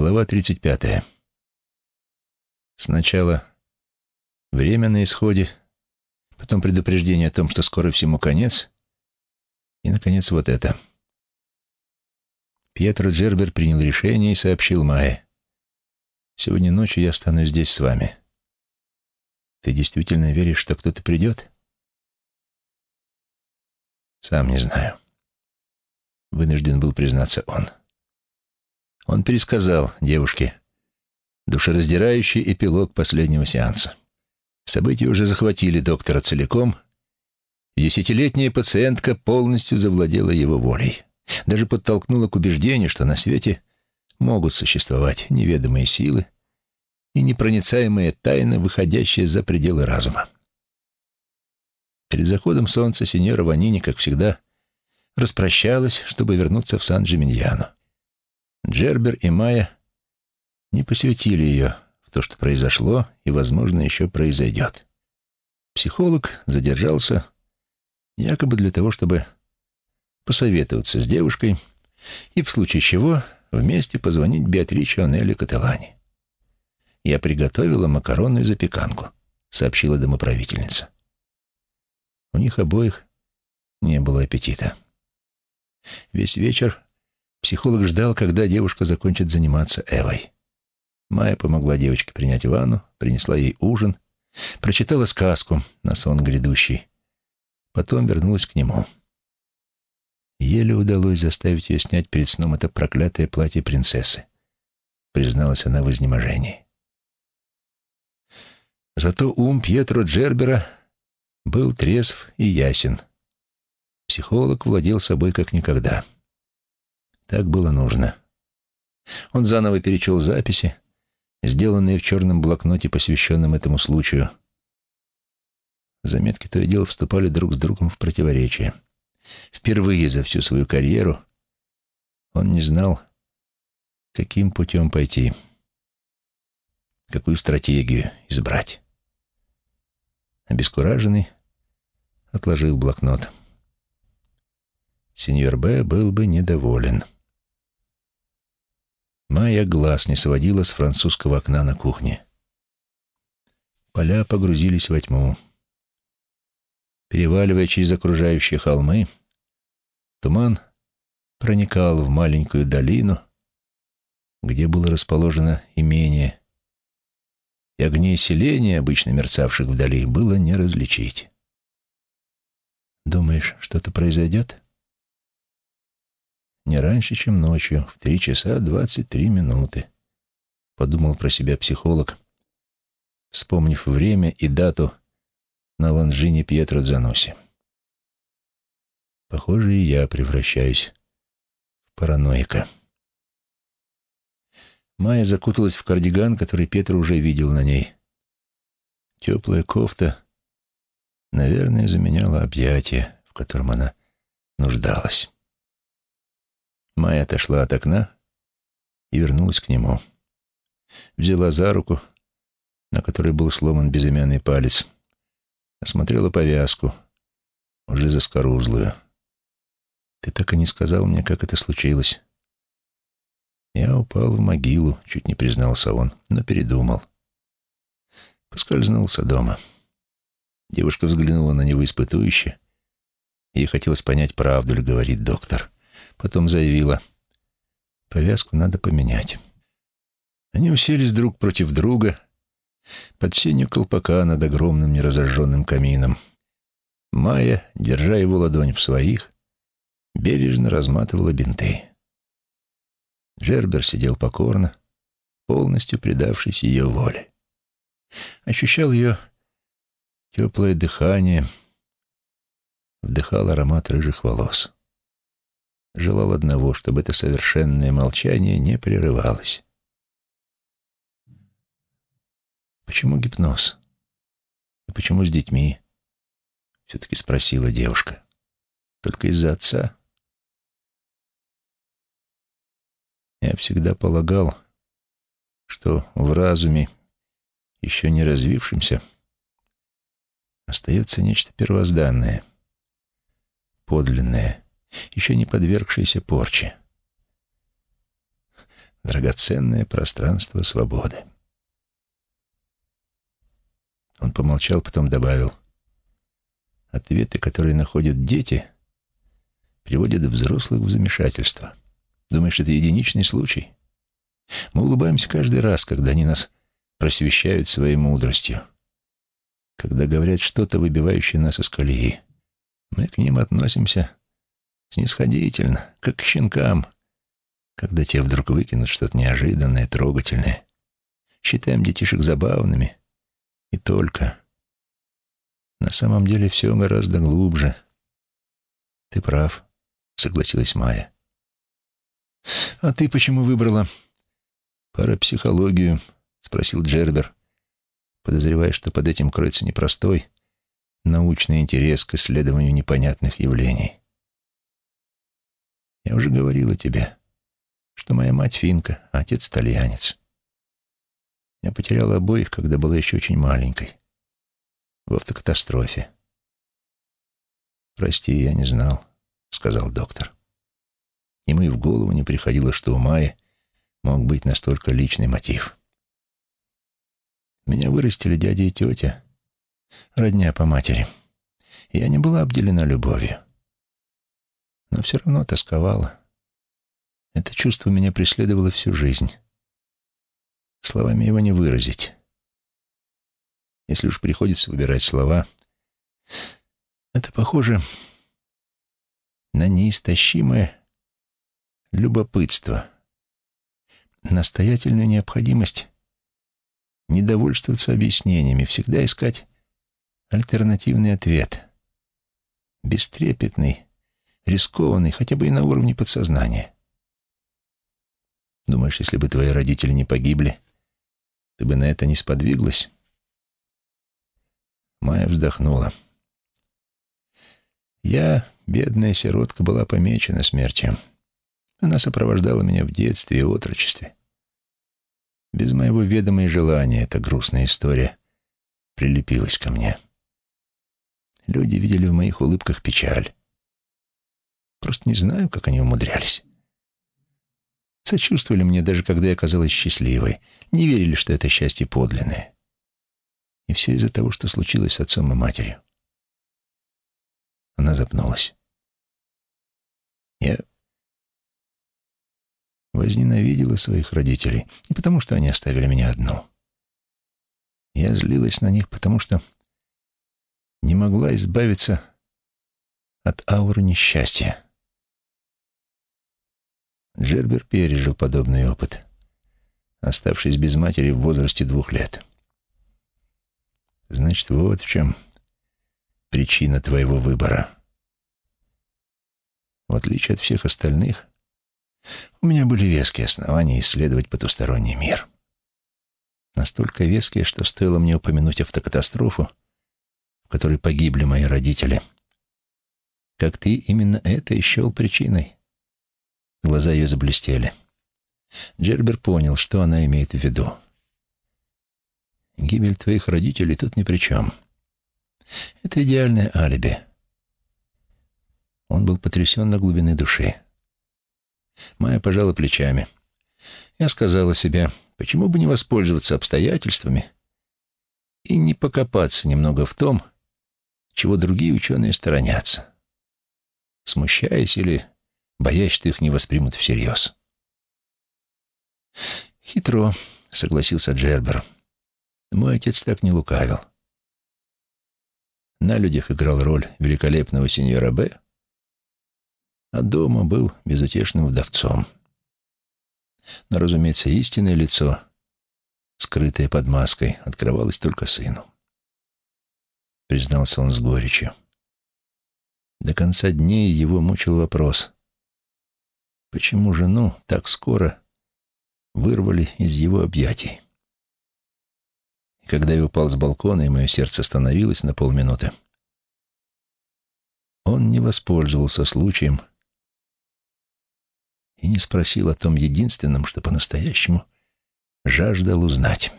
Глава 35. Сначала время на исходе, потом предупреждение о том, что скоро всему конец, и, наконец, вот это. Пьетро Джербер принял решение и сообщил Майе. «Сегодня ночью я останусь здесь с вами. Ты действительно веришь, что кто-то придет?» «Сам не знаю», — вынужден был признаться он. Он пересказал девушке душераздирающий эпилог последнего сеанса. События уже захватили доктора целиком, десятилетняя пациентка полностью завладела его волей. Даже подтолкнула к убеждению, что на свете могут существовать неведомые силы и непроницаемые тайны, выходящие за пределы разума. Перед заходом солнца сеньора Ванини, как всегда, распрощалась, чтобы вернуться в Сан-Джиминьяно. Джербер и Майя не посвятили ее в то, что произошло и, возможно, еще произойдет. Психолог задержался якобы для того, чтобы посоветоваться с девушкой и, в случае чего, вместе позвонить Беатриче Анелли Кателани. «Я приготовила макаронную запеканку», — сообщила домоправительница. У них обоих не было аппетита. Весь вечер Психолог ждал, когда девушка закончит заниматься Эвой. Майя помогла девочке принять ванну, принесла ей ужин, прочитала сказку на сон грядущий. Потом вернулась к нему. Еле удалось заставить ее снять перед сном это проклятое платье принцессы, призналась она в изнеможении. Зато ум Пьетро Джербера был трезв и ясен. Психолог владел собой как никогда. — так было нужно. Он заново перечел записи, сделанные в черном блокноте, посвященном этому случаю. Заметки то и дело вступали друг с другом в противоречие. Впервые за всю свою карьеру он не знал, каким путем пойти, какую стратегию избрать. Обескураженный отложил блокнот. Сеньор Б. был бы недоволен. Майя глаз не сводила с французского окна на кухне. Поля погрузились во тьму. Переваливая через окружающие холмы, туман проникал в маленькую долину, где было расположено имение, и огней селения, обычно мерцавших вдали, было не различить. «Думаешь, что-то произойдет?» Не раньше, чем ночью, в три часа двадцать три минуты», — подумал про себя психолог, вспомнив время и дату на ланжине Пьетро Дзаноси. Похоже, и я превращаюсь в параноика. Майя закуталась в кардиган, который Петр уже видел на ней. Теплая кофта, наверное, заменяла объятие, в котором она нуждалась. Майя отошла от окна и вернулась к нему. Взяла за руку, на которой был сломан безымянный палец, осмотрела повязку, уже заскорузлую. «Ты так и не сказал мне, как это случилось». «Я упал в могилу», — чуть не признался он, но передумал. Поскользнулся дома. Девушка взглянула на него испытующе. Ей хотелось понять, правду ли говорит доктор. Потом заявила, повязку надо поменять. Они уселись друг против друга под сенью колпака над огромным неразожженным камином. Майя, держа его ладонь в своих, бережно разматывала бинты. Джербер сидел покорно, полностью предавшись ее воле. Ощущал ее теплое дыхание, вдыхал аромат рыжих волос желал одного, чтобы это совершенное молчание не прерывалось. «Почему гипноз? И почему с детьми?» — все-таки спросила девушка. «Только из-за отца?» Я всегда полагал, что в разуме, еще не развившемся, остается нечто первозданное, подлинное — еще не подвергшейся порче. драгоценное пространство свободы. Он помолчал, потом добавил. Ответы, которые находят дети, приводят взрослых в замешательство. Думаешь, это единичный случай? Мы улыбаемся каждый раз, когда они нас просвещают своей мудростью. Когда говорят что-то, выбивающее нас из колеи. Мы к ним относимся снисходительно, как к щенкам, когда те вдруг выкинут что-то неожиданное, трогательное. Считаем детишек забавными. И только. На самом деле все гораздо глубже. Ты прав, согласилась Майя. А ты почему выбрала парапсихологию? Спросил Джербер, подозревая, что под этим кроется непростой научный интерес к исследованию непонятных явлений. Я уже говорила тебе, что моя мать финка, а отец итальянец. Я потеряла обоих, когда была еще очень маленькой, в автокатастрофе. «Прости, я не знал», — сказал доктор. Ему и в голову не приходило, что у Майи мог быть настолько личный мотив. Меня вырастили дядя и тетя, родня по матери. Я не была обделена любовью но все равно тосковала. Это чувство меня преследовало всю жизнь. Словами его не выразить. Если уж приходится выбирать слова, это похоже на неистощимое любопытство, настоятельную необходимость не довольствоваться объяснениями, всегда искать альтернативный ответ, бестрепетный, рискованный, хотя бы и на уровне подсознания. Думаешь, если бы твои родители не погибли, ты бы на это не сподвиглась? Майя вздохнула. Я, бедная сиротка, была помечена смертью. Она сопровождала меня в детстве и отрочестве. Без моего ведома и желания эта грустная история прилепилась ко мне. Люди видели в моих улыбках печаль. Просто не знаю, как они умудрялись. Сочувствовали мне, даже когда я казалась счастливой. Не верили, что это счастье подлинное. И все из-за того, что случилось с отцом и матерью. Она запнулась. Я возненавидела своих родителей не потому, что они оставили меня одну. Я злилась на них, потому что не могла избавиться от ауры несчастья. Джербер пережил подобный опыт, оставшись без матери в возрасте двух лет. Значит, вот в чем причина твоего выбора. В отличие от всех остальных, у меня были веские основания исследовать потусторонний мир. Настолько веские, что стоило мне упомянуть автокатастрофу, в которой погибли мои родители. Как ты именно это и счел причиной. Глаза ее заблестели. Джербер понял, что она имеет в виду. «Гибель твоих родителей тут ни при чем. Это идеальное алиби». Он был потрясен на глубины души. Майя пожала плечами. Я сказала себе, почему бы не воспользоваться обстоятельствами и не покопаться немного в том, чего другие ученые сторонятся, смущаясь или боясь, что их не воспримут всерьез. «Хитро», — согласился Джербер. «Мой отец так не лукавил. На людях играл роль великолепного сеньора Б, а дома был безутешным вдовцом. Но, разумеется, истинное лицо, скрытое под маской, открывалось только сыну. Признался он с горечью. До конца дней его мучил вопрос, Почему жену так скоро вырвали из его объятий? И когда я упал с балкона, и мое сердце остановилось на полминуты, он не воспользовался случаем и не спросил о том единственном, что по-настоящему жаждал узнать.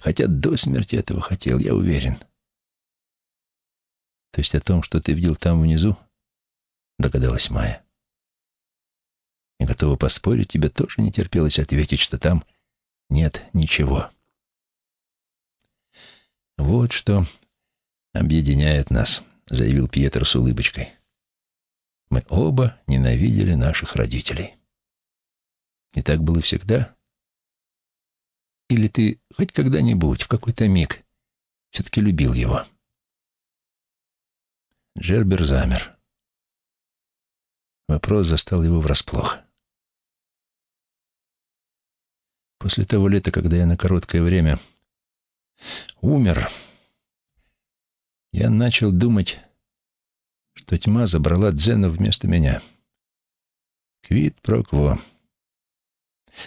Хотя до смерти этого хотел, я уверен. То есть о том, что ты видел там внизу, догадалась Майя. И готова поспорить, тебе тоже не терпелось ответить, что там нет ничего. «Вот что объединяет нас», — заявил Пьетро с улыбочкой. «Мы оба ненавидели наших родителей». И так было всегда? Или ты хоть когда-нибудь, в какой-то миг, все-таки любил его?» Джербер замер. Вопрос застал его врасплох. После того лета, когда я на короткое время умер, я начал думать, что тьма забрала Дзену вместо меня. Квит прокво.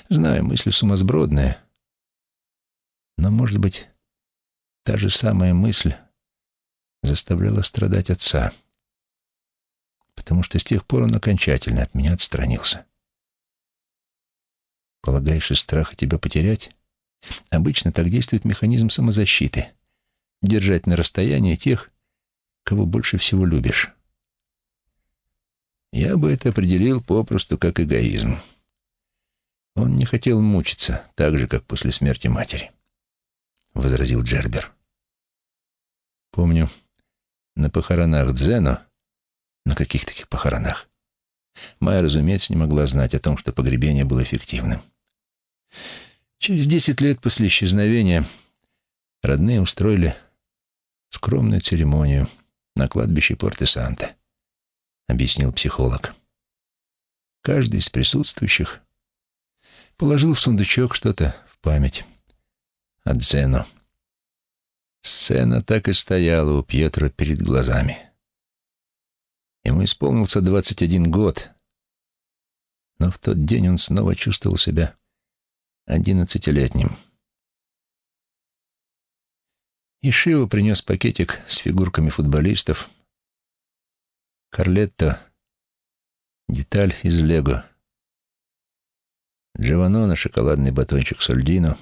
Знаю, мысли сумасбродные, но, может быть, та же самая мысль заставляла страдать отца, потому что с тех пор он окончательно от меня отстранился. Полагаешь, из страха тебя потерять? Обычно так действует механизм самозащиты. Держать на расстоянии тех, кого больше всего любишь. Я бы это определил попросту как эгоизм. Он не хотел мучиться, так же, как после смерти матери, — возразил Джербер. Помню, на похоронах Дзено, на каких таких похоронах, Майя, разумеется, не могла знать о том, что погребение было эффективным. Через десять лет после исчезновения родные устроили скромную церемонию на кладбище Порте-Санте, объяснил психолог. Каждый из присутствующих положил в сундучок что-то в память о Дзену. Сцена так и стояла у Пьетро перед глазами. Ему исполнился двадцать один год, но в тот день он снова чувствовал себя одиннадцатилетним. Ишио принес пакетик с фигурками футболистов. Карлетто — деталь из лего. Джованона — шоколадный батончик сольдино.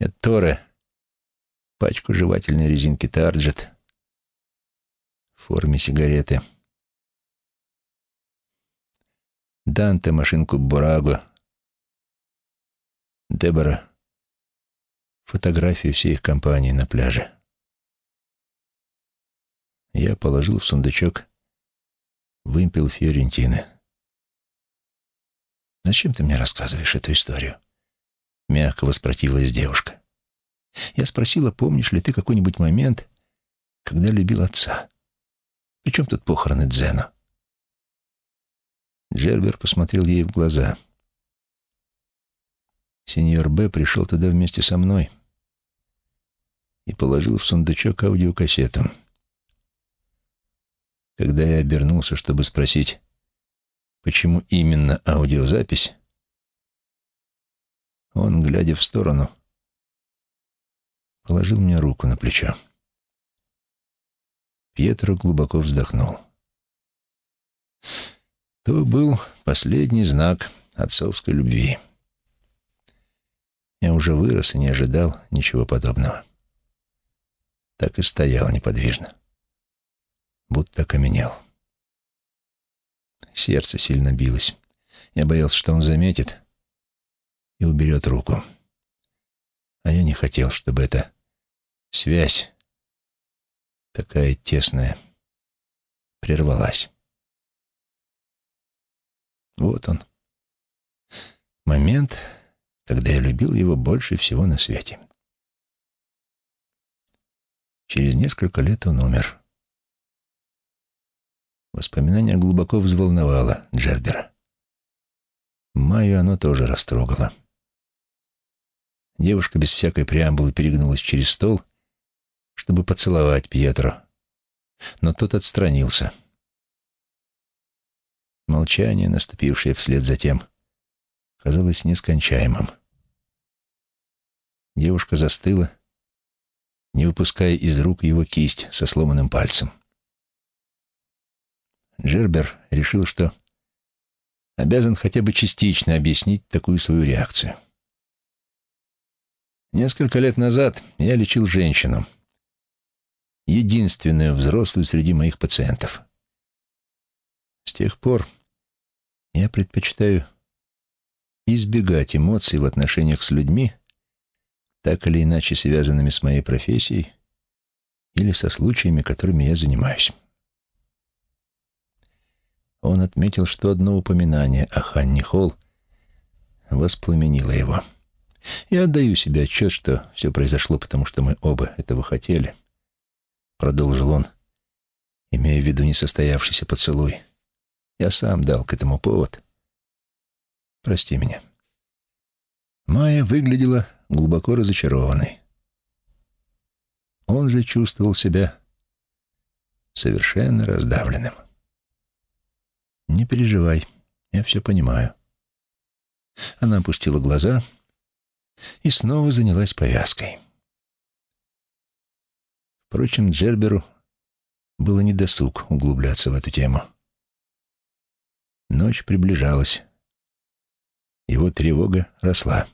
Этторе — пачку жевательной резинки Тарджет форме сигареты. Данте — машинку Бураго — Дебора фотографию всей их компании на пляже. Я положил в сундучок вымпел Фиорентины. «Зачем ты мне рассказываешь эту историю?» Мягко воспротивилась девушка. Я спросила, помнишь ли ты какой-нибудь момент, когда любил отца? Причем тут похороны Дзена? Джербер посмотрел ей в глаза — Сеньор Б. пришел туда вместе со мной и положил в сундучок аудиокассету. Когда я обернулся, чтобы спросить, почему именно аудиозапись, он, глядя в сторону, положил мне руку на плечо. Пьетро глубоко вздохнул. То был последний знак отцовской любви. Я уже вырос и не ожидал ничего подобного. Так и стоял неподвижно, будто окаменел. Сердце сильно билось. Я боялся, что он заметит и уберет руку. А я не хотел, чтобы эта связь, такая тесная, прервалась. Вот он. Момент, когда я любил его больше всего на свете. Через несколько лет он умер. Воспоминание глубоко взволновало Джербера. Майю оно тоже растрогало. Девушка без всякой преамбулы перегнулась через стол, чтобы поцеловать Пьетро, но тот отстранился. Молчание, наступившее вслед за тем, казалось нескончаемым. Девушка застыла, не выпуская из рук его кисть со сломанным пальцем. Джербер решил, что обязан хотя бы частично объяснить такую свою реакцию. Несколько лет назад я лечил женщину, единственную взрослую среди моих пациентов. С тех пор Я предпочитаю избегать эмоций в отношениях с людьми, так или иначе связанными с моей профессией или со случаями, которыми я занимаюсь. Он отметил, что одно упоминание о Ханни Холл воспламенило его. Я отдаю себе отчет, что все произошло, потому что мы оба этого хотели. Продолжил он, имея в виду несостоявшийся поцелуй. Я сам дал к этому повод. Прости меня. Майя выглядела глубоко разочарованной. Он же чувствовал себя совершенно раздавленным. «Не переживай, я все понимаю». Она опустила глаза и снова занялась повязкой. Впрочем, Джерберу было недосуг углубляться в эту тему. Ночь приближалась. Его тревога росла.